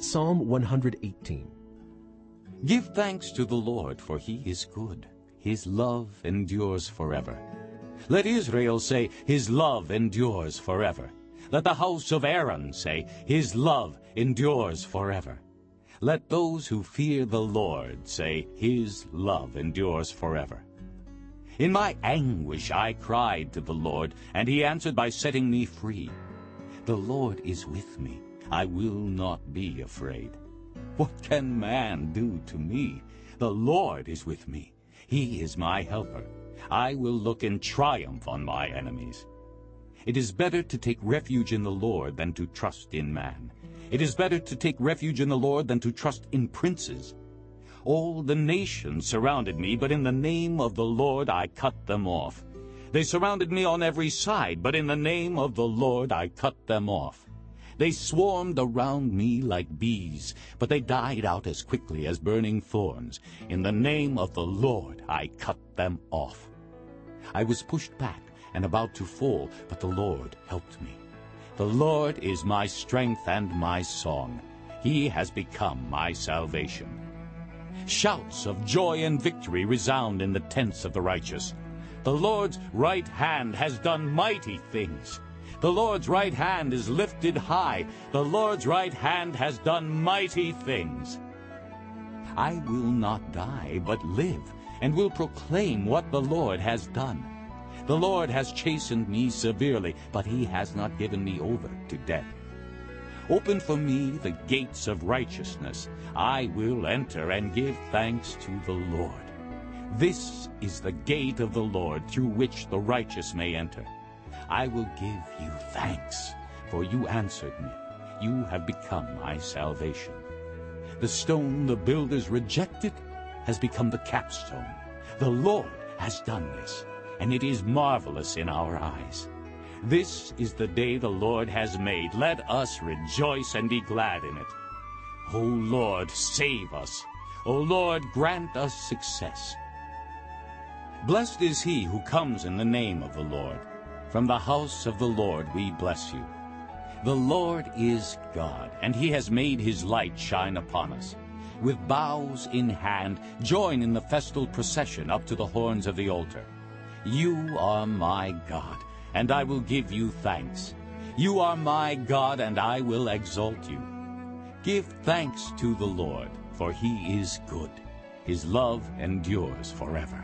Psalm 118 Give thanks to the Lord, for he is good. His love endures forever. Let Israel say, His love endures forever. Let the house of Aaron say, His love endures forever. Let those who fear the Lord say, His love endures forever. In my anguish I cried to the Lord, and he answered by setting me free. The Lord is with me. I will not be afraid. What can man do to me? The Lord is with me. He is my helper. I will look in triumph on my enemies. It is better to take refuge in the Lord than to trust in man. It is better to take refuge in the Lord than to trust in princes. All the nations surrounded me, but in the name of the Lord I cut them off. They surrounded me on every side, but in the name of the Lord I cut them off. They swarmed around me like bees, but they died out as quickly as burning thorns. In the name of the Lord I cut them off. I was pushed back and about to fall, but the Lord helped me. The Lord is my strength and my song. He has become my salvation. Shouts of joy and victory resound in the tents of the righteous. The Lord's right hand has done mighty things. The Lord's right hand is lifted high. The Lord's right hand has done mighty things. I will not die, but live, and will proclaim what the Lord has done. The Lord has chastened me severely, but he has not given me over to death. Open for me the gates of righteousness. I will enter and give thanks to the Lord. This is the gate of the Lord through which the righteous may enter. I will give you thanks, for you answered me. You have become my salvation. The stone the builders rejected has become the capstone. The Lord has done this, and it is marvelous in our eyes. This is the day the Lord has made. Let us rejoice and be glad in it. O Lord, save us. O Lord, grant us success. Blessed is he who comes in the name of the Lord. From the house of the Lord we bless you. The Lord is God, and he has made his light shine upon us. With boughs in hand, join in the festal procession up to the horns of the altar. You are my God and I will give you thanks. You are my God, and I will exalt you. Give thanks to the Lord, for he is good. His love endures forever.